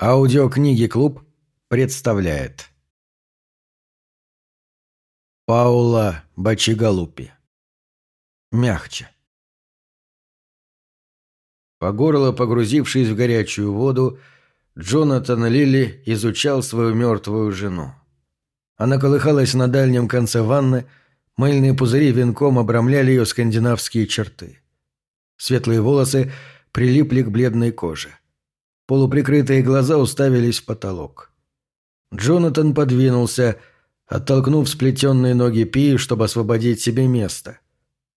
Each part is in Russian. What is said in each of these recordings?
Аудиокниги «Клуб» представляет Паула Бачигалупи Мягче По горло погрузившись в горячую воду, Джонатан Лилли изучал свою мертвую жену. Она колыхалась на дальнем конце ванны, мыльные пузыри венком обрамляли ее скандинавские черты. Светлые волосы прилипли к бледной коже. Полуприкрытые глаза уставились в потолок. Джонатан подвинулся, оттолкнув сплетенные ноги Пи, чтобы освободить себе место.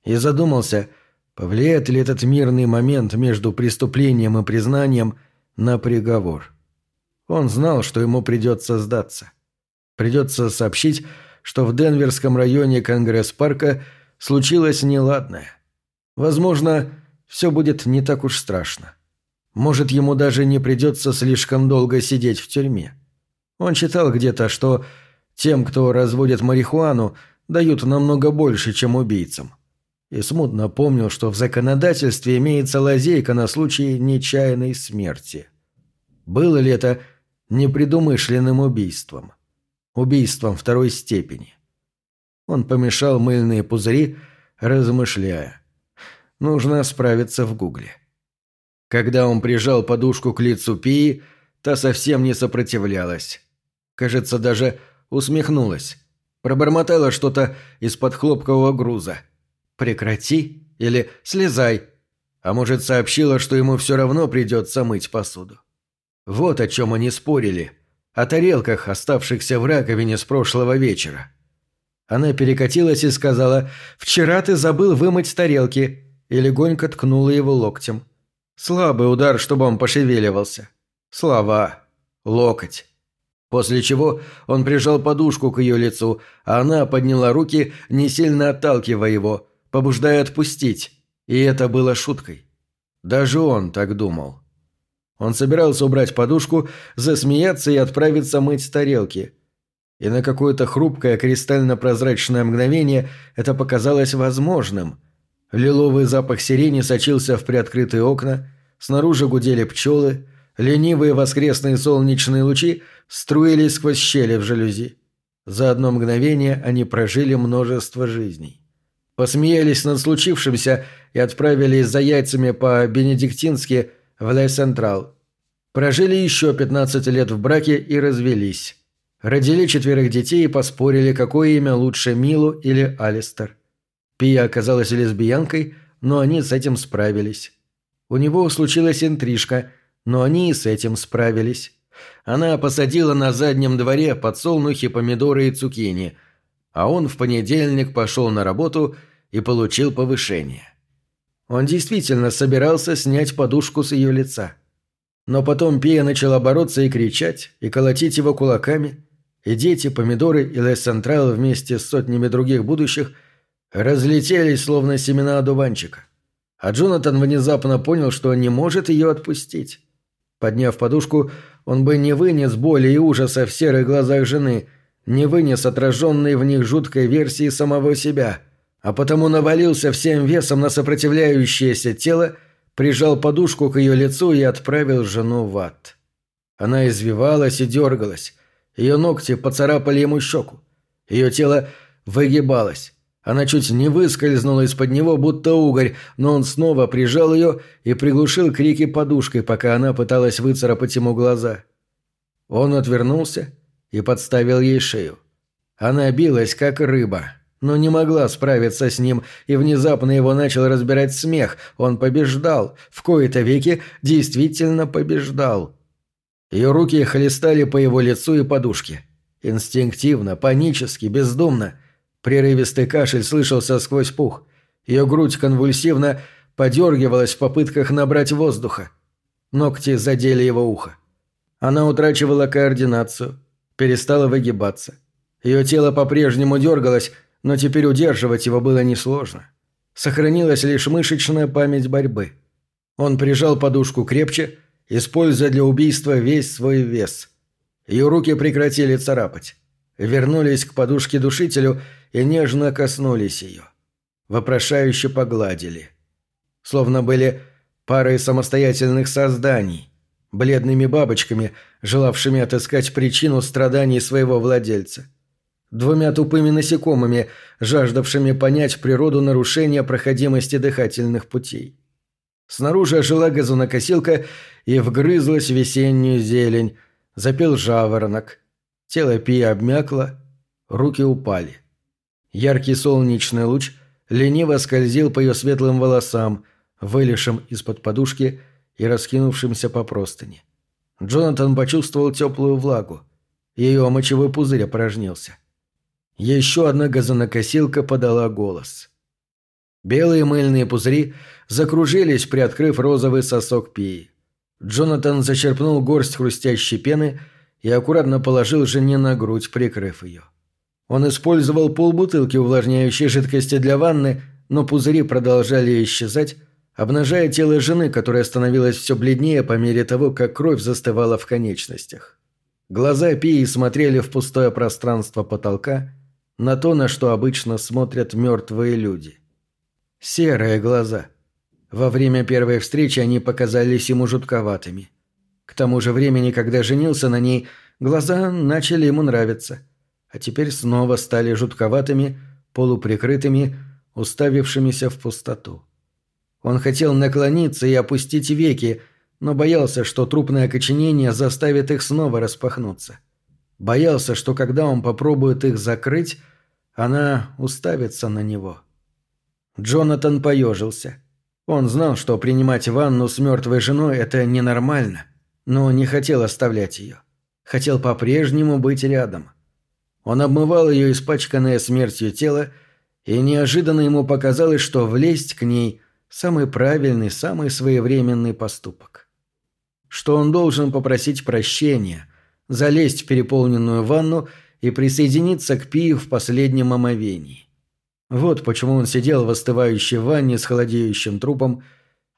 И задумался, повлияет ли этот мирный момент между преступлением и признанием на приговор. Он знал, что ему придется сдаться. Придется сообщить, что в Денверском районе Конгресс-парка случилось неладное. Возможно, все будет не так уж страшно. Может, ему даже не придется слишком долго сидеть в тюрьме. Он читал где-то, что тем, кто разводит марихуану, дают намного больше, чем убийцам. И смутно помнил, что в законодательстве имеется лазейка на случай нечаянной смерти. Было ли это непредумышленным убийством? Убийством второй степени. Он помешал мыльные пузыри, размышляя. Нужно справиться в гугле. Когда он прижал подушку к лицу Пии, та совсем не сопротивлялась. Кажется, даже усмехнулась. Пробормотала что-то из-под хлопкового груза. «Прекрати» или «слезай», а может, сообщила, что ему все равно придется мыть посуду. Вот о чем они спорили. О тарелках, оставшихся в раковине с прошлого вечера. Она перекатилась и сказала «Вчера ты забыл вымыть тарелки» и легонько ткнула его локтем. Слабый удар, чтобы он пошевеливался. Слова. Локоть. После чего он прижал подушку к ее лицу, а она подняла руки, не сильно отталкивая его, побуждая отпустить. И это было шуткой. Даже он так думал. Он собирался убрать подушку, засмеяться и отправиться мыть тарелки. И на какое-то хрупкое кристально-прозрачное мгновение это показалось возможным – Лиловый запах сирени сочился в приоткрытые окна, снаружи гудели пчелы, ленивые воскресные солнечные лучи струились сквозь щели в жалюзи. За одно мгновение они прожили множество жизней. Посмеялись над случившимся и отправились за яйцами по-бенедиктински в Ле Централ. Прожили еще 15 лет в браке и развелись. Родили четверых детей и поспорили, какое имя лучше Милу или Алистер. Пия оказалась лесбиянкой, но они с этим справились. У него случилась интрижка, но они и с этим справились. Она посадила на заднем дворе подсолнухи, помидоры и цукини, а он в понедельник пошел на работу и получил повышение. Он действительно собирался снять подушку с ее лица. Но потом Пия начала бороться и кричать, и колотить его кулаками, и дети, помидоры и Лес Централ вместе с сотнями других будущих – разлетелись, словно семена одуванчика. А Джонатан внезапно понял, что не может ее отпустить. Подняв подушку, он бы не вынес боли и ужаса в серых глазах жены, не вынес отраженной в них жуткой версии самого себя, а потому навалился всем весом на сопротивляющееся тело, прижал подушку к ее лицу и отправил жену в ад. Она извивалась и дергалась. Ее ногти поцарапали ему щеку. Ее тело выгибалось. Она чуть не выскользнула из-под него, будто угорь, но он снова прижал ее и приглушил крики подушкой, пока она пыталась выцарапать ему глаза. Он отвернулся и подставил ей шею. Она билась, как рыба, но не могла справиться с ним, и внезапно его начал разбирать смех. Он побеждал, в кои-то веки действительно побеждал. Ее руки хлестали по его лицу и подушке. Инстинктивно, панически, бездумно – Прерывистый кашель слышался сквозь пух. Ее грудь конвульсивно подергивалась в попытках набрать воздуха. Ногти задели его ухо. Она утрачивала координацию, перестала выгибаться. Ее тело по-прежнему дергалось, но теперь удерживать его было несложно. Сохранилась лишь мышечная память борьбы. Он прижал подушку крепче, используя для убийства весь свой вес. Ее руки прекратили царапать вернулись к подушке-душителю и нежно коснулись ее. Вопрошающе погладили. Словно были парой самостоятельных созданий, бледными бабочками, желавшими отыскать причину страданий своего владельца. Двумя тупыми насекомыми, жаждавшими понять природу нарушения проходимости дыхательных путей. Снаружи ожила газонокосилка и вгрызлась весеннюю зелень, запел жаворонок. Тело Пи обмякло, руки упали. Яркий солнечный луч лениво скользил по ее светлым волосам, вылезшим из-под подушки и раскинувшимся по простыни. Джонатан почувствовал теплую влагу. Ее мочевой пузырь опорожнился. Еще одна газонокосилка подала голос. Белые мыльные пузыри закружились, приоткрыв розовый сосок пии. Джонатан зачерпнул горсть хрустящей пены и аккуратно положил жене на грудь, прикрыв ее. Он использовал полбутылки увлажняющей жидкости для ванны, но пузыри продолжали исчезать, обнажая тело жены, которое становилось все бледнее по мере того, как кровь застывала в конечностях. Глаза Пии смотрели в пустое пространство потолка, на то, на что обычно смотрят мертвые люди. Серые глаза. Во время первой встречи они показались ему жутковатыми. К тому же времени, когда женился на ней, глаза начали ему нравиться, а теперь снова стали жутковатыми, полуприкрытыми, уставившимися в пустоту. Он хотел наклониться и опустить веки, но боялся, что трупное окоченение заставит их снова распахнуться. Боялся, что когда он попробует их закрыть, она уставится на него. Джонатан поежился. Он знал, что принимать ванну с мертвой женой – это ненормально, но не хотел оставлять ее. Хотел по-прежнему быть рядом. Он обмывал ее испачканное смертью тело, и неожиданно ему показалось, что влезть к ней – самый правильный, самый своевременный поступок. Что он должен попросить прощения, залезть в переполненную ванну и присоединиться к Пию в последнем омовении. Вот почему он сидел в остывающей ванне с холодеющим трупом,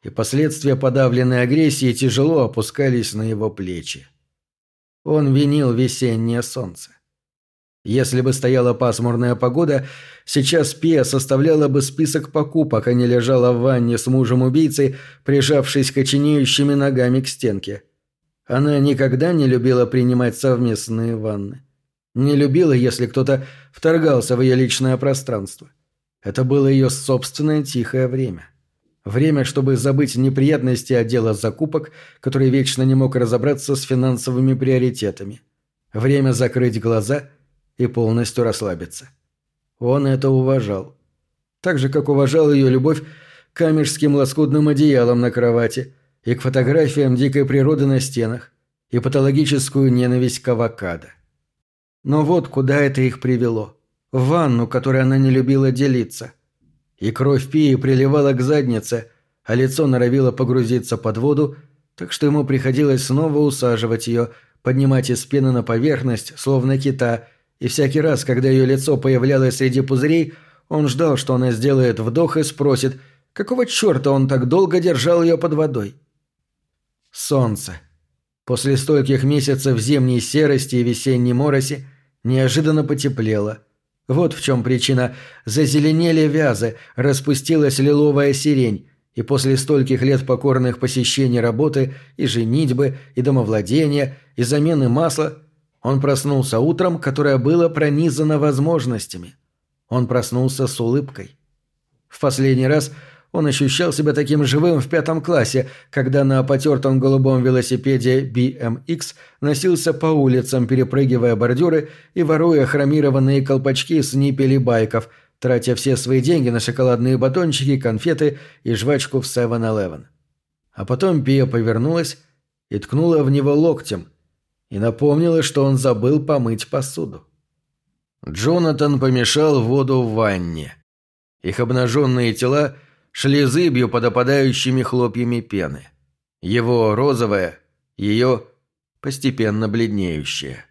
и последствия подавленной агрессии тяжело опускались на его плечи. Он винил весеннее солнце. Если бы стояла пасмурная погода, сейчас Пия составляла бы список покупок, а не лежала в ванне с мужем-убийцей, прижавшись коченеющими ногами к стенке. Она никогда не любила принимать совместные ванны. Не любила, если кто-то вторгался в ее личное пространство. Это было ее собственное тихое время. Время, чтобы забыть неприятности отдела закупок, который вечно не мог разобраться с финансовыми приоритетами. Время закрыть глаза – и полностью расслабиться. Он это уважал. Так же, как уважал ее любовь к камешским лоскутным одеялам на кровати и к фотографиям дикой природы на стенах и патологическую ненависть к авокадо. Но вот куда это их привело. В ванну, которой она не любила делиться. И кровь Пии приливала к заднице, а лицо норовило погрузиться под воду, так что ему приходилось снова усаживать ее, поднимать из пены на поверхность, словно кита, и всякий раз, когда ее лицо появлялось среди пузырей, он ждал, что она сделает вдох и спросит, какого черта он так долго держал ее под водой. Солнце. После стольких месяцев зимней серости и весенней мороси неожиданно потеплело. Вот в чем причина. Зазеленели вязы, распустилась лиловая сирень, и после стольких лет покорных посещений работы и женитьбы, и домовладения, и замены масла он проснулся утром, которое было пронизано возможностями. Он проснулся с улыбкой. В последний раз он ощущал себя таким живым в пятом классе, когда на потертом голубом велосипеде BMX носился по улицам, перепрыгивая бордюры и воруя хромированные колпачки с ниппелей байков, тратя все свои деньги на шоколадные батончики, конфеты и жвачку в 7-Eleven. А потом Пия повернулась и ткнула в него локтем, и напомнила, что он забыл помыть посуду. Джонатан помешал воду в ванне. Их обнаженные тела шли зыбью под опадающими хлопьями пены. Его розовая, ее постепенно бледнеющая.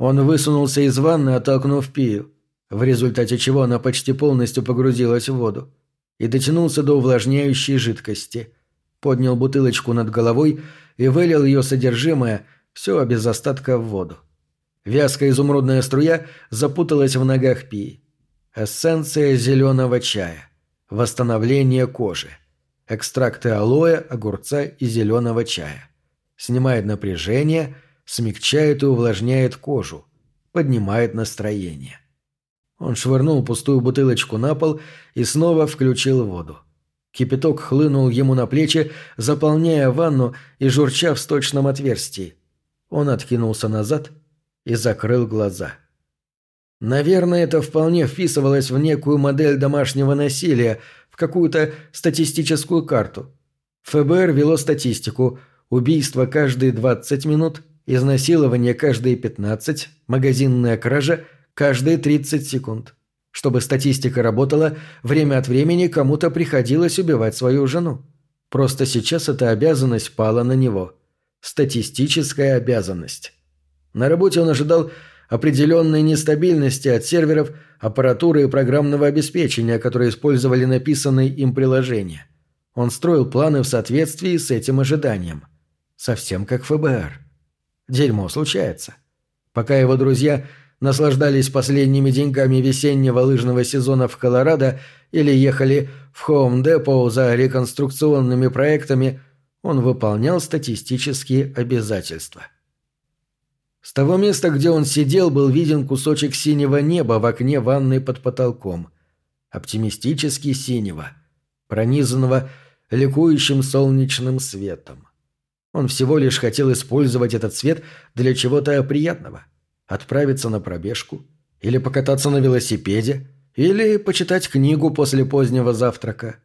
Он высунулся из ванны, оттолкнув Пию, в результате чего она почти полностью погрузилась в воду, и дотянулся до увлажняющей жидкости, поднял бутылочку над головой и вылил ее содержимое – все без остатка в воду. Вязкая изумрудная струя запуталась в ногах Пи. Эссенция зеленого чая. Восстановление кожи. Экстракты алоэ, огурца и зеленого чая. снимает напряжение, смягчает и увлажняет кожу, поднимает настроение. Он швырнул пустую бутылочку на пол и снова включил воду. Кипяток хлынул ему на плечи, заполняя ванну и журча в сточном отверстии. Он откинулся назад и закрыл глаза. Наверное, это вполне вписывалось в некую модель домашнего насилия, в какую-то статистическую карту. ФБР вело статистику – убийство каждые 20 минут, изнасилование каждые 15, магазинная кража каждые 30 секунд. Чтобы статистика работала, время от времени кому-то приходилось убивать свою жену. Просто сейчас эта обязанность пала на него. Статистическая обязанность. На работе он ожидал определенной нестабильности от серверов, аппаратуры и программного обеспечения, которые использовали написанные им приложения. Он строил планы в соответствии с этим ожиданием. Совсем как ФБР. Дерьмо случается. Пока его друзья наслаждались последними деньками весеннего лыжного сезона в Колорадо или ехали в Хоум-депо за реконструкционными проектами, он выполнял статистические обязательства. С того места, где он сидел, был виден кусочек синего неба в окне ванной под потолком. Оптимистически синего, пронизанного ликующим солнечным светом. Он всего лишь хотел использовать этот свет для чего-то приятного отправиться на пробежку, или покататься на велосипеде, или почитать книгу после позднего завтрака.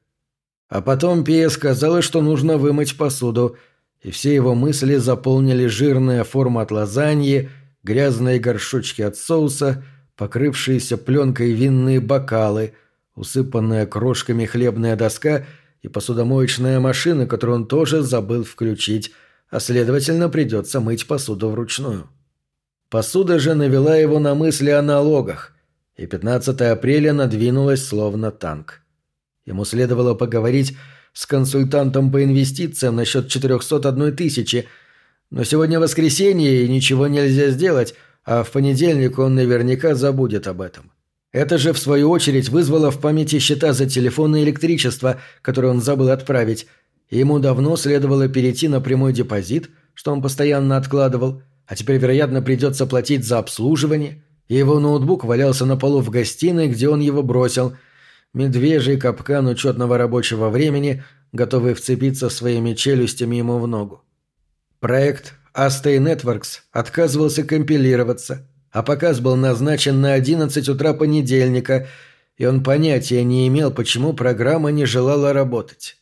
А потом Пия сказала, что нужно вымыть посуду, и все его мысли заполнили жирная форма от лазаньи, грязные горшочки от соуса, покрывшиеся пленкой винные бокалы, усыпанная крошками хлебная доска и посудомоечная машина, которую он тоже забыл включить, а следовательно придется мыть посуду вручную. Посуда же навела его на мысли о налогах, и 15 апреля надвинулась словно танк. Ему следовало поговорить с консультантом по инвестициям насчет 401 тысячи, но сегодня воскресенье и ничего нельзя сделать, а в понедельник он наверняка забудет об этом. Это же, в свою очередь, вызвало в памяти счета за телефон и электричество, которые он забыл отправить, ему давно следовало перейти на прямой депозит, что он постоянно откладывал – а теперь, вероятно, придется платить за обслуживание, его ноутбук валялся на полу в гостиной, где он его бросил. Медвежий капкан учетного рабочего времени, готовый вцепиться своими челюстями ему в ногу. Проект Astay Networks отказывался компилироваться, а показ был назначен на 11 утра понедельника, и он понятия не имел, почему программа не желала работать.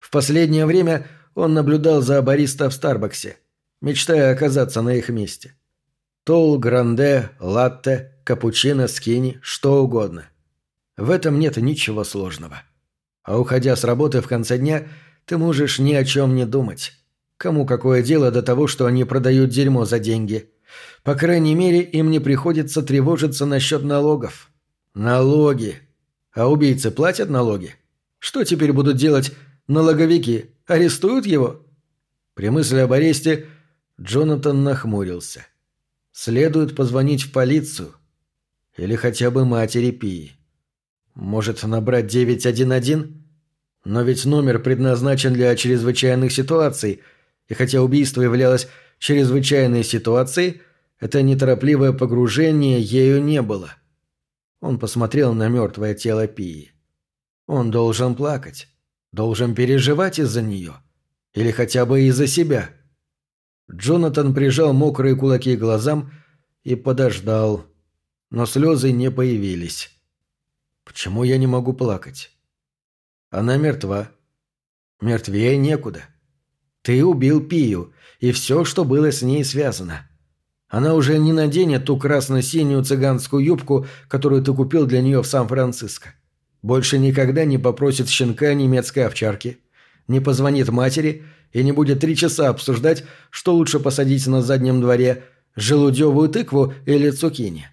В последнее время он наблюдал за бариста в Старбаксе – мечтая оказаться на их месте. Тол, гранде, латте, капучино, скини, что угодно. В этом нет ничего сложного. А уходя с работы в конце дня, ты можешь ни о чем не думать. Кому какое дело до того, что они продают дерьмо за деньги? По крайней мере, им не приходится тревожиться насчет налогов. Налоги. А убийцы платят налоги? Что теперь будут делать налоговики? Арестуют его? При мысли об аресте – Джонатан нахмурился. Следует позвонить в полицию. Или хотя бы матери Пии. Может, набрать 911? Но ведь номер предназначен для чрезвычайных ситуаций, и хотя убийство являлось чрезвычайной ситуацией, это неторопливое погружение ею не было. Он посмотрел на мертвое тело Пии. Он должен плакать, должен переживать из-за нее. Или хотя бы из-за себя. Джонатан прижал мокрые кулаки к глазам и подождал. Но слезы не появились. Почему я не могу плакать? Она мертва. Мертвее некуда. Ты убил Пию, и все, что было с ней связано. Она уже не наденет ту красно-синюю цыганскую юбку, которую ты купил для нее в Сан-Франциско. Больше никогда не попросит щенка немецкой овчарки. Не позвонит матери и не будет три часа обсуждать, что лучше посадить на заднем дворе – желудевую тыкву или цукини.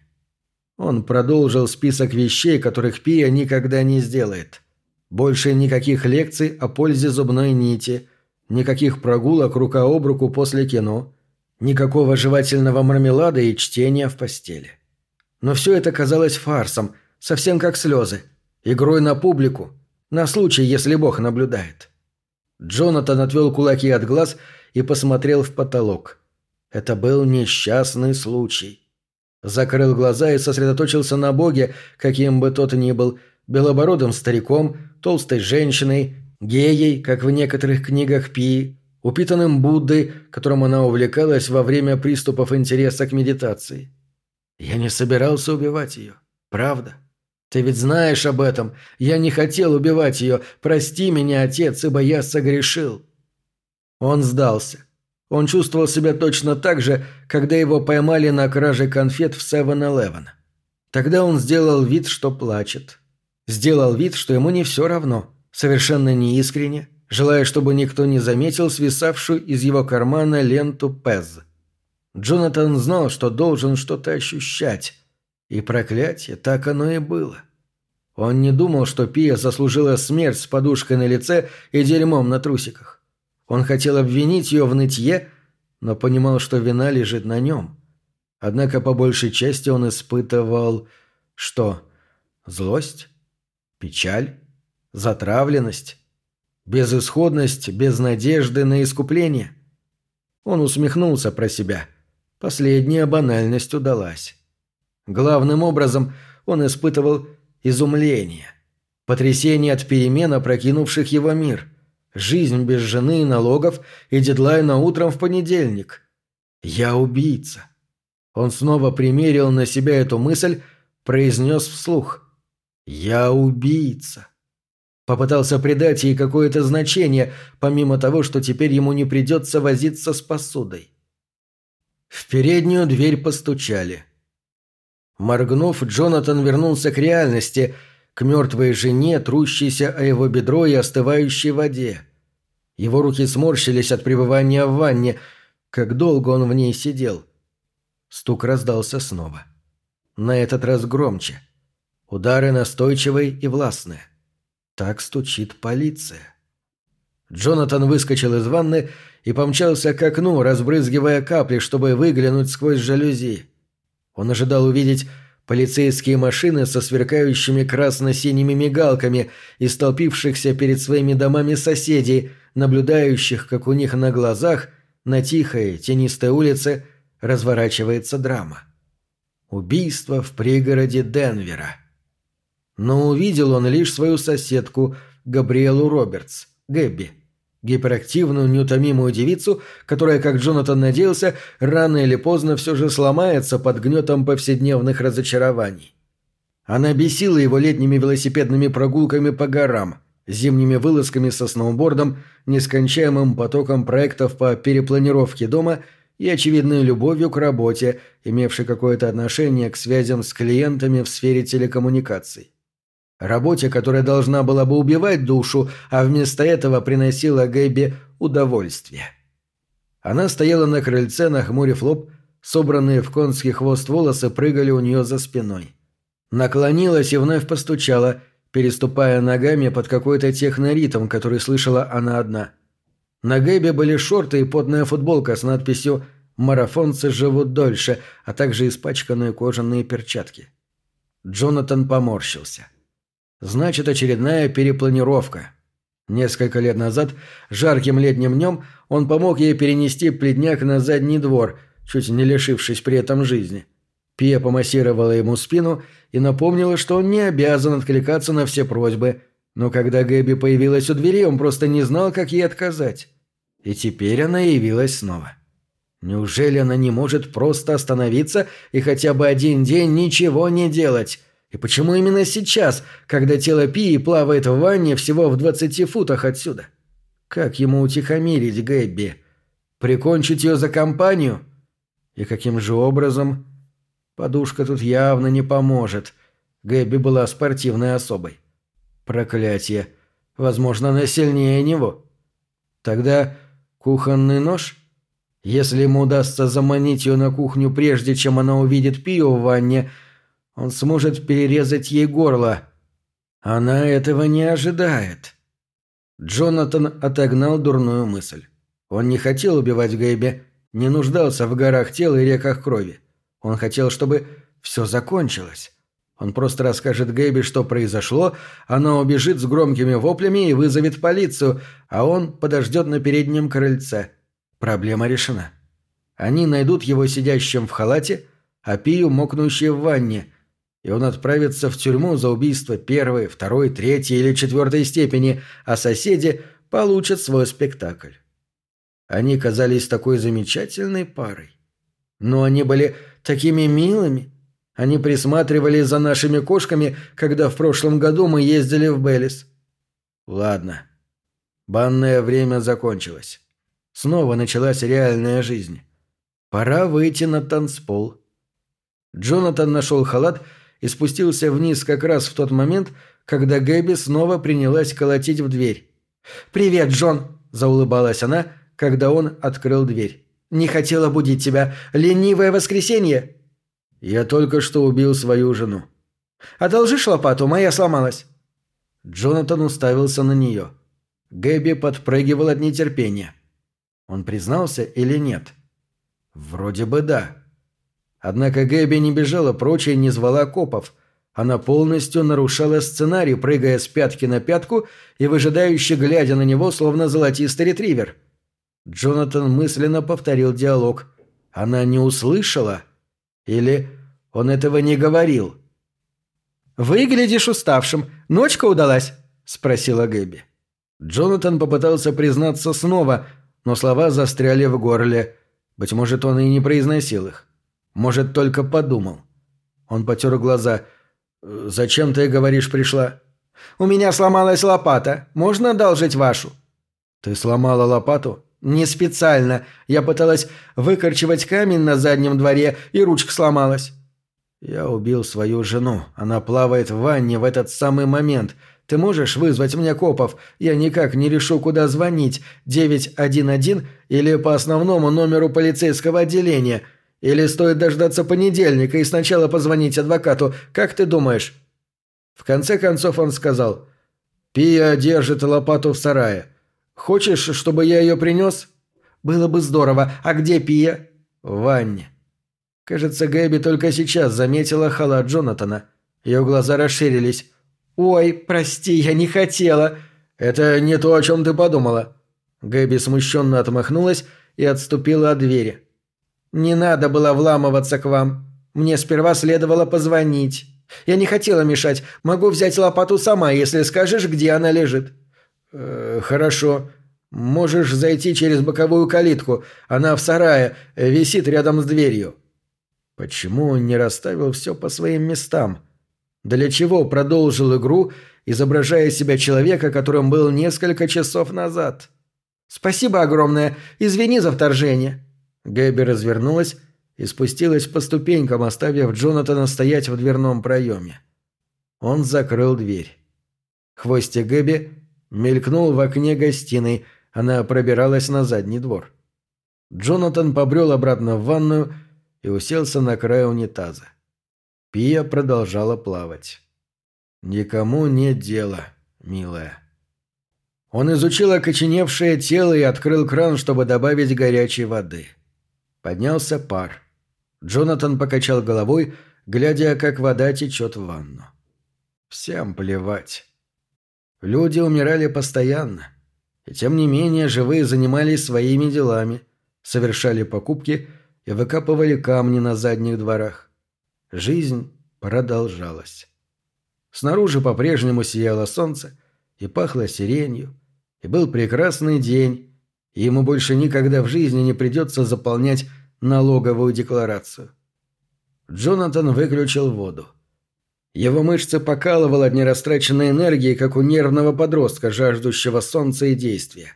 Он продолжил список вещей, которых Пия никогда не сделает. Больше никаких лекций о пользе зубной нити, никаких прогулок рука об руку после кино, никакого жевательного мармелада и чтения в постели. Но все это казалось фарсом, совсем как слезы, игрой на публику, на случай, если Бог наблюдает. – Джонатан отвел кулаки от глаз и посмотрел в потолок. Это был несчастный случай. Закрыл глаза и сосредоточился на Боге, каким бы тот ни был, белобородым стариком, толстой женщиной, геей, как в некоторых книгах Пи, упитанным Буддой, которым она увлекалась во время приступов интереса к медитации. Я не собирался убивать ее, правда? Ты ведь знаешь об этом. Я не хотел убивать ее. Прости меня, отец, ибо я согрешил. Он сдался. Он чувствовал себя точно так же, когда его поймали на краже конфет в 7-Eleven. Тогда он сделал вид, что плачет. Сделал вид, что ему не все равно, совершенно неискренне, желая, чтобы никто не заметил свисавшую из его кармана ленту Пез. Джонатан знал, что должен что-то ощущать. И проклятие, так оно и было. Он не думал, что Пия заслужила смерть с подушкой на лице и дерьмом на трусиках. Он хотел обвинить ее в нытье, но понимал, что вина лежит на нем. Однако по большей части он испытывал... что? Злость? Печаль? Затравленность? Безысходность, без надежды на искупление? Он усмехнулся про себя. Последняя банальность удалась. Главным образом он испытывал изумление, потрясение от перемен, опрокинувших его мир – Жизнь без жены и налогов и дедлайна утром в понедельник. Я убийца. Он снова примерил на себя эту мысль, произнес вслух. Я убийца. Попытался придать ей какое-то значение, помимо того, что теперь ему не придется возиться с посудой. В переднюю дверь постучали. Моргнув, Джонатан вернулся к реальности – к мертвой жене, трущейся о его бедро и остывающей воде. Его руки сморщились от пребывания в ванне. Как долго он в ней сидел. Стук раздался снова. На этот раз громче. Удары настойчивые и властные. Так стучит полиция. Джонатан выскочил из ванны и помчался к окну, разбрызгивая капли, чтобы выглянуть сквозь жалюзи. Он ожидал увидеть Полицейские машины со сверкающими красно-синими мигалками и столпившихся перед своими домами соседей, наблюдающих, как у них на глазах, на тихой, тенистой улице разворачивается драма. Убийство в пригороде Денвера. Но увидел он лишь свою соседку Габриэлу Робертс, Гэбби гиперактивную, неутомимую девицу, которая, как Джонатан надеялся, рано или поздно все же сломается под гнетом повседневных разочарований. Она бесила его летними велосипедными прогулками по горам, зимними вылазками со сноубордом, нескончаемым потоком проектов по перепланировке дома и очевидной любовью к работе, имевшей какое-то отношение к связям с клиентами в сфере телекоммуникаций. Работе, которая должна была бы убивать душу, а вместо этого приносила Гэби удовольствие. Она стояла на крыльце, нахмурив лоб, собранные в конский хвост волосы прыгали у нее за спиной. Наклонилась и вновь постучала, переступая ногами под какой-то техноритм, который слышала она одна. На Гэби были шорты и потная футболка с надписью «Марафонцы живут дольше», а также испачканные кожаные перчатки. Джонатан поморщился. Значит, очередная перепланировка. Несколько лет назад, жарким летним днем, он помог ей перенести пледняк на задний двор, чуть не лишившись при этом жизни. Пия помассировала ему спину и напомнила, что он не обязан откликаться на все просьбы, но когда Гэби появилась у двери, он просто не знал, как ей отказать. И теперь она явилась снова. Неужели она не может просто остановиться и хотя бы один день ничего не делать? И почему именно сейчас, когда тело Пии плавает в ванне всего в двадцати футах отсюда? Как ему утихомирить Гэбби? Прикончить ее за компанию? И каким же образом? Подушка тут явно не поможет. Гэбби была спортивной особой. Проклятие. Возможно, она сильнее него. Тогда кухонный нож? Если ему удастся заманить ее на кухню прежде, чем она увидит Пию в ванне – он сможет перерезать ей горло. Она этого не ожидает. Джонатан отогнал дурную мысль. Он не хотел убивать Гэйби, не нуждался в горах тела и реках крови. Он хотел, чтобы все закончилось. Он просто расскажет Гэйби, что произошло, она убежит с громкими воплями и вызовет полицию, а он подождет на переднем крыльце. Проблема решена. Они найдут его сидящим в халате, а Пию мокнущей в ванне, и он отправится в тюрьму за убийство первой, второй, третьей или четвертой степени, а соседи получат свой спектакль. Они казались такой замечательной парой. Но они были такими милыми. Они присматривали за нашими кошками, когда в прошлом году мы ездили в Беллис. Ладно. Банное время закончилось. Снова началась реальная жизнь. Пора выйти на танцпол. Джонатан нашел халат и спустился вниз как раз в тот момент, когда Гэби снова принялась колотить в дверь. «Привет, Джон!» – заулыбалась она, когда он открыл дверь. «Не хотела будить тебя. Ленивое воскресенье!» «Я только что убил свою жену». «Одолжишь лопату? Моя сломалась». Джонатан уставился на нее. Гэби подпрыгивал от нетерпения. Он признался или нет? Вроде бы да. Однако Гэби не бежала прочь и не звала копов. Она полностью нарушала сценарий, прыгая с пятки на пятку и выжидающе глядя на него, словно золотистый ретривер. Джонатан мысленно повторил диалог. Она не услышала? Или он этого не говорил? «Выглядишь уставшим. Ночка удалась?» – спросила Гэби. Джонатан попытался признаться снова, но слова застряли в горле. Быть может, он и не произносил их. Может, только подумал. Он потер глаза. «Зачем ты, говоришь, пришла?» «У меня сломалась лопата. Можно одолжить вашу?» «Ты сломала лопату?» «Не специально. Я пыталась выкорчевать камень на заднем дворе, и ручка сломалась». «Я убил свою жену. Она плавает в ванне в этот самый момент. Ты можешь вызвать мне копов? Я никак не решу, куда звонить. 911 или по основному номеру полицейского отделения. Или стоит дождаться понедельника и сначала позвонить адвокату. Как ты думаешь?» В конце концов он сказал. «Пия держит лопату в сарае. Хочешь, чтобы я ее принес?» «Было бы здорово. А где Пия?» «В ванне». Кажется, Гэби только сейчас заметила халат Джонатана. Ее глаза расширились. «Ой, прости, я не хотела». «Это не то, о чем ты подумала». Гэби смущенно отмахнулась и отступила от двери. «Не надо было вламываться к вам. Мне сперва следовало позвонить. Я не хотела мешать. Могу взять лопату сама, если скажешь, где она лежит». «Э, «Хорошо. Можешь зайти через боковую калитку. Она в сарае, висит рядом с дверью». Почему он не расставил все по своим местам? Для чего продолжил игру, изображая себя человека, которым был несколько часов назад? «Спасибо огромное. Извини за вторжение». Гэби развернулась и спустилась по ступенькам, оставив Джонатана стоять в дверном проеме. Он закрыл дверь. Хвостик Гэби мелькнул в окне гостиной, она пробиралась на задний двор. Джонатан побрел обратно в ванную и уселся на край унитаза. Пия продолжала плавать. «Никому нет дела, милая». Он изучил окоченевшее тело и открыл кран, чтобы добавить горячей воды. Поднялся пар. Джонатан покачал головой, глядя, как вода течет в ванну. Всем плевать. Люди умирали постоянно. И тем не менее живые занимались своими делами, совершали покупки и выкапывали камни на задних дворах. Жизнь продолжалась. Снаружи по-прежнему сияло солнце и пахло сиренью, и был прекрасный день, и ему больше никогда в жизни не придется заполнять налоговую декларацию. Джонатан выключил воду. Его мышцы покалывало от нерастраченной энергии, как у нервного подростка, жаждущего солнца и действия.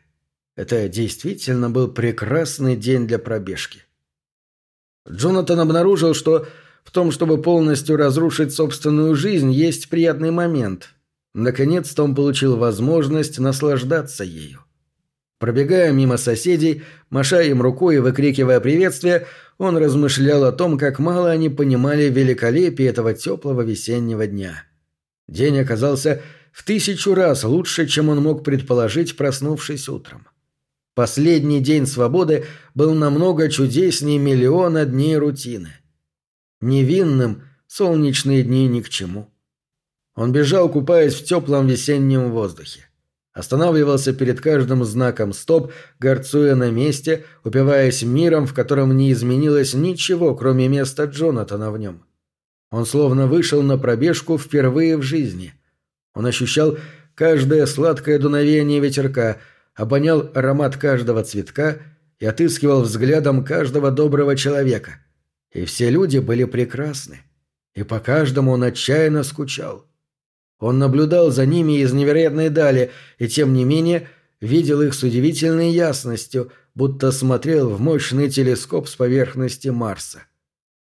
Это действительно был прекрасный день для пробежки. Джонатан обнаружил, что в том, чтобы полностью разрушить собственную жизнь, есть приятный момент. Наконец-то он получил возможность наслаждаться ею. Пробегая мимо соседей, маша им рукой и выкрикивая приветствие, он размышлял о том, как мало они понимали великолепие этого теплого весеннего дня. День оказался в тысячу раз лучше, чем он мог предположить, проснувшись утром. Последний день свободы был намного чудеснее миллиона дней рутины. Невинным солнечные дни ни к чему. Он бежал, купаясь в теплом весеннем воздухе. Останавливался перед каждым знаком «стоп», горцуя на месте, упиваясь миром, в котором не изменилось ничего, кроме места Джонатана в нем. Он словно вышел на пробежку впервые в жизни. Он ощущал каждое сладкое дуновение ветерка, обонял аромат каждого цветка и отыскивал взглядом каждого доброго человека. И все люди были прекрасны. И по каждому он отчаянно скучал. Он наблюдал за ними из невероятной дали, и тем не менее видел их с удивительной ясностью, будто смотрел в мощный телескоп с поверхности Марса.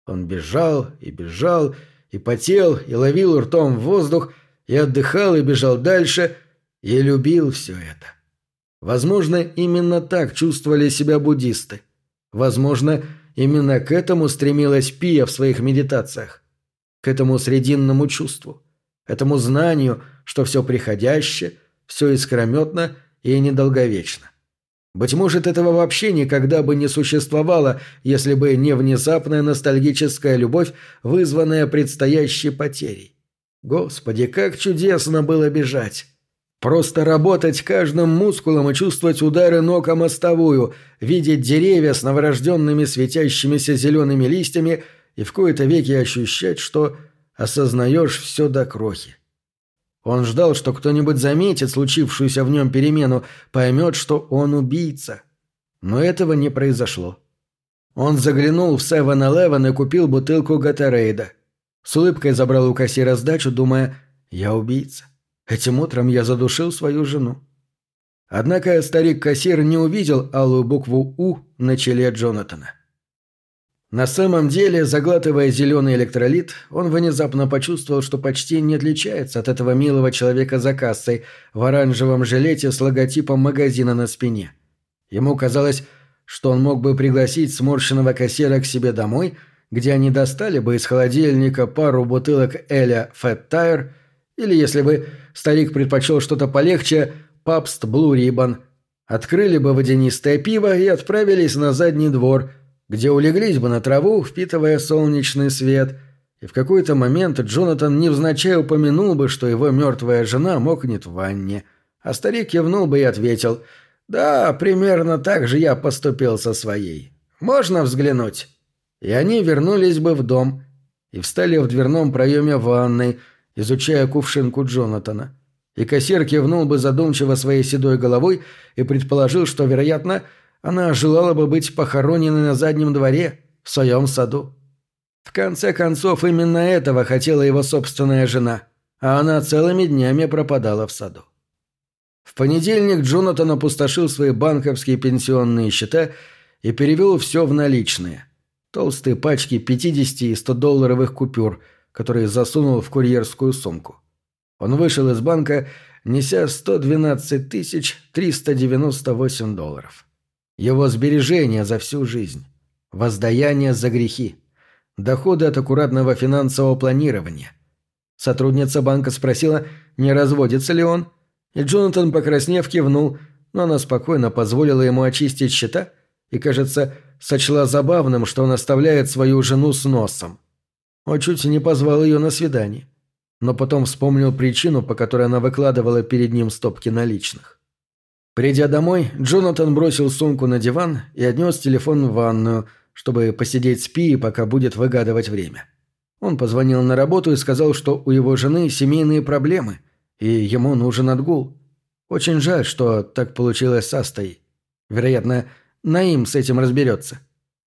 Он бежал и бежал, и потел, и ловил ртом воздух, и отдыхал, и бежал дальше, и любил все это. Возможно, именно так чувствовали себя буддисты. Возможно, именно к этому стремилась Пия в своих медитациях. К этому срединному чувству этому знанию, что все приходящее, все искрометно и недолговечно. Быть может, этого вообще никогда бы не существовало, если бы не внезапная ностальгическая любовь, вызванная предстоящей потерей. Господи, как чудесно было бежать! Просто работать каждым мускулом и чувствовать удары ног о мостовую, видеть деревья с новорожденными светящимися зелеными листьями и в кои-то веки ощущать, что осознаешь все до крохи. Он ждал, что кто-нибудь заметит случившуюся в нем перемену, поймет, что он убийца. Но этого не произошло. Он заглянул в 7-Eleven и купил бутылку Гатарейда. С улыбкой забрал у кассира сдачу, думая «Я убийца. Этим утром я задушил свою жену». Однако старик-кассир не увидел алую букву «У» на челе Джонатана. На самом деле, заглатывая зеленый электролит, он внезапно почувствовал, что почти не отличается от этого милого человека за кассой в оранжевом жилете с логотипом магазина на спине. Ему казалось, что он мог бы пригласить сморщенного кассира к себе домой, где они достали бы из холодильника пару бутылок Эля Фэт Тайр, или, если бы старик предпочел что-то полегче, Папст Блу Рибан, открыли бы водянистое пиво и отправились на задний двор – где улеглись бы на траву, впитывая солнечный свет, и в какой-то момент Джонатан невзначай упомянул бы, что его мертвая жена мокнет в ванне, а старик кивнул бы и ответил «Да, примерно так же я поступил со своей. Можно взглянуть?» И они вернулись бы в дом и встали в дверном проеме ванной, изучая кувшинку Джонатана. И кассир кивнул бы задумчиво своей седой головой и предположил, что, вероятно, она желала бы быть похороненной на заднем дворе, в своем саду. В конце концов, именно этого хотела его собственная жена, а она целыми днями пропадала в саду. В понедельник Джонатан опустошил свои банковские пенсионные счета и перевел все в наличные. Толстые пачки 50 и 100 долларовых купюр, которые засунул в курьерскую сумку. Он вышел из банка, неся 112 398 долларов. Его сбережения за всю жизнь. Воздаяние за грехи. Доходы от аккуратного финансового планирования. Сотрудница банка спросила, не разводится ли он, и Джонатан, покраснев, кивнул, но она спокойно позволила ему очистить счета и, кажется, сочла забавным, что он оставляет свою жену с носом. Он чуть не позвал ее на свидание, но потом вспомнил причину, по которой она выкладывала перед ним стопки наличных. Придя домой, Джонатан бросил сумку на диван и отнес телефон в ванную, чтобы посидеть с Пи, пока будет выгадывать время. Он позвонил на работу и сказал, что у его жены семейные проблемы, и ему нужен отгул. Очень жаль, что так получилось с Астой. Вероятно, Наим с этим разберется.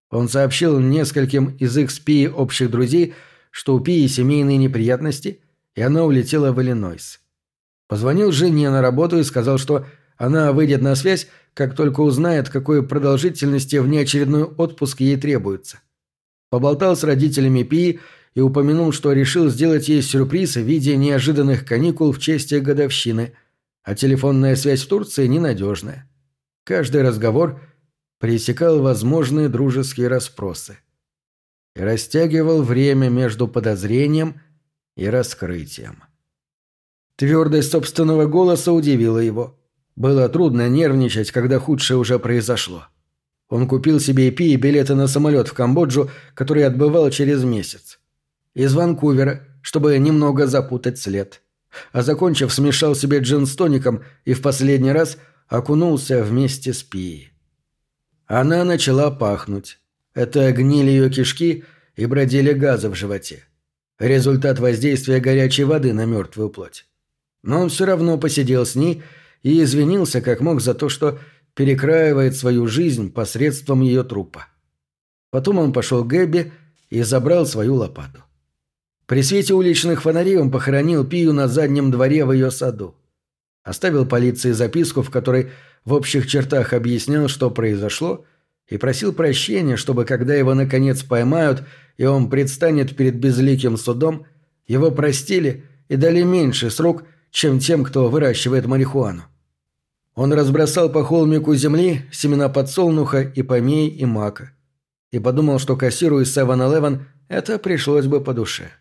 Он сообщил нескольким из их с Пи общих друзей, что у Пи семейные неприятности, и она улетела в Иллинойс. Позвонил жене на работу и сказал, что она выйдет на связь, как только узнает, какой продолжительности внеочередной отпуск ей требуется. Поболтал с родителями Пи и упомянул, что решил сделать ей сюрприз в виде неожиданных каникул в честь годовщины, а телефонная связь в Турции ненадежная. Каждый разговор пресекал возможные дружеские расспросы и растягивал время между подозрением и раскрытием. Твердость собственного голоса удивила его. Было трудно нервничать, когда худшее уже произошло. Он купил себе ИП и билеты на самолет в Камбоджу, который отбывал через месяц. Из Ванкувера, чтобы немного запутать след. а закончив, смешал себе джин с тоником и в последний раз окунулся вместе с Пией. Она начала пахнуть. Это гнили ее кишки и бродили газы в животе. Результат воздействия горячей воды на мертвую плоть. Но он все равно посидел с ней и извинился как мог за то, что перекраивает свою жизнь посредством ее трупа. Потом он пошел к Гэбби и забрал свою лопату. При свете уличных фонарей он похоронил Пию на заднем дворе в ее саду. Оставил полиции записку, в которой в общих чертах объяснял, что произошло, и просил прощения, чтобы, когда его наконец поймают, и он предстанет перед безликим судом, его простили и дали меньше срок, чем тем, кто выращивает марихуану. Он разбросал по холмику земли семена подсолнуха и помей и мака. И подумал, что кассиру из 7-Eleven это пришлось бы по душе.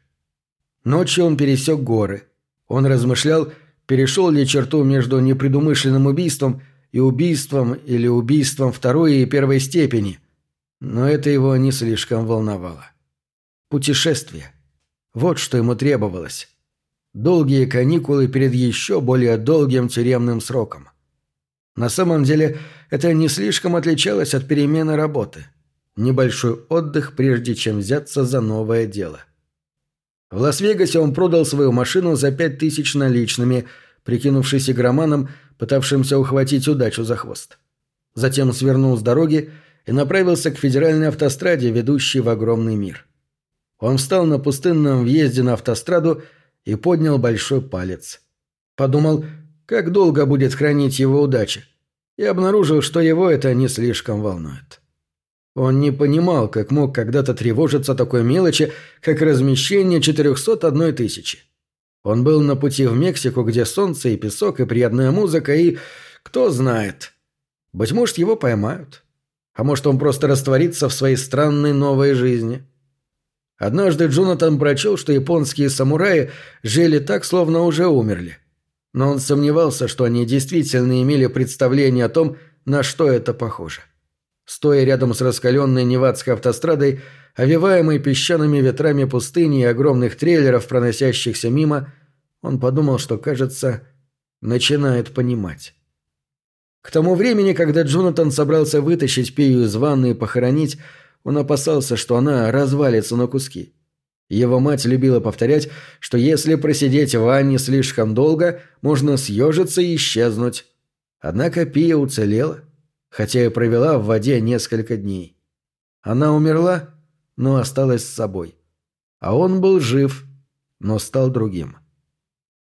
Ночью он пересек горы. Он размышлял, перешел ли черту между непредумышленным убийством и убийством или убийством второй и первой степени. Но это его не слишком волновало. Путешествие. Вот что ему требовалось. Долгие каникулы перед еще более долгим тюремным сроком. На самом деле это не слишком отличалось от перемены работы. Небольшой отдых, прежде чем взяться за новое дело. — в Лас-Вегасе он продал свою машину за пять тысяч наличными, прикинувшись игроманом, пытавшимся ухватить удачу за хвост. Затем свернул с дороги и направился к федеральной автостраде, ведущей в огромный мир. Он встал на пустынном въезде на автостраду поднял большой палец. Подумал, как долго будет хранить его удача, и обнаружил, что его это не слишком волнует. Он не понимал, как мог когда-то тревожиться такой мелочи, как размещение 401 тысячи. Он был на пути в Мексику, где солнце и песок, и приятная музыка, и... кто знает. Быть может, его поймают. А может, он просто растворится в своей странной новой жизни. Однажды Джонатан прочел, что японские самураи жили так, словно уже умерли. Но он сомневался, что они действительно имели представление о том, на что это похоже. — Стоя рядом с раскаленной Невадской автострадой, овиваемой песчаными ветрами пустыни и огромных трейлеров, проносящихся мимо, он подумал, что, кажется, начинает понимать. К тому времени, когда Джонатан собрался вытащить Пию из ванны и похоронить, он опасался, что она развалится на куски. Его мать любила повторять, что если просидеть в ванне слишком долго, можно съежиться и исчезнуть. Однако Пия уцелела хотя и провела в воде несколько дней. Она умерла, но осталась с собой. А он был жив, но стал другим.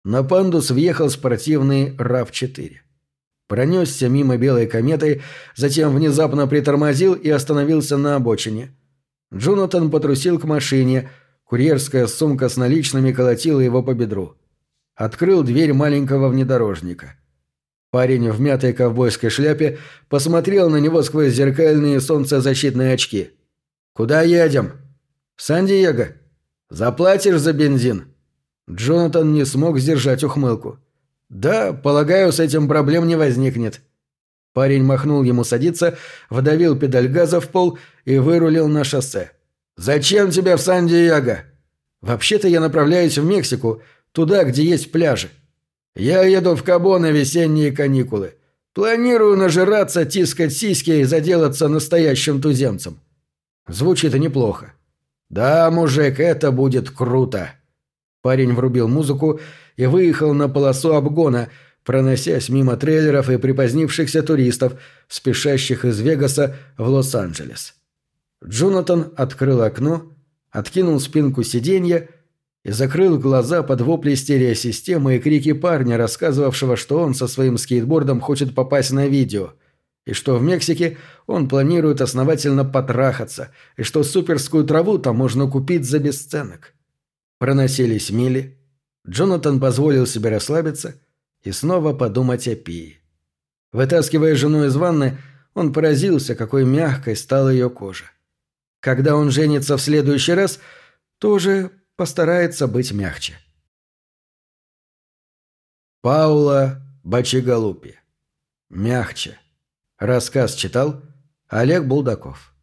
На пандус въехал спортивный РАВ-4. Пронесся мимо белой кометы, затем внезапно притормозил и остановился на обочине. Джонатан потрусил к машине, курьерская сумка с наличными колотила его по бедру. Открыл дверь маленького внедорожника. Парень в мятой ковбойской шляпе посмотрел на него сквозь зеркальные солнцезащитные очки. «Куда едем?» «В Сан-Диего. Заплатишь за бензин?» Джонатан не смог сдержать ухмылку. «Да, полагаю, с этим проблем не возникнет». Парень махнул ему садиться, вдавил педаль газа в пол и вырулил на шоссе. «Зачем тебе в Сан-Диего?» «Вообще-то я направляюсь в Мексику, туда, где есть пляжи. Я еду в Кабо на весенние каникулы. Планирую нажираться, тискать сиськи и заделаться настоящим туземцем. Звучит неплохо. Да, мужик, это будет круто. Парень врубил музыку и выехал на полосу обгона, проносясь мимо трейлеров и припозднившихся туристов, спешащих из Вегаса в Лос-Анджелес. Джонатан открыл окно, откинул спинку сиденья и закрыл глаза под вопли стереосистемы и крики парня, рассказывавшего, что он со своим скейтбордом хочет попасть на видео, и что в Мексике он планирует основательно потрахаться, и что суперскую траву там можно купить за бесценок. Проносились мили. Джонатан позволил себе расслабиться и снова подумать о Пии. Вытаскивая жену из ванны, он поразился, какой мягкой стала ее кожа. Когда он женится в следующий раз, тоже постарается быть мягче. Паула Бачигалупи. Мягче. Рассказ читал Олег Булдаков.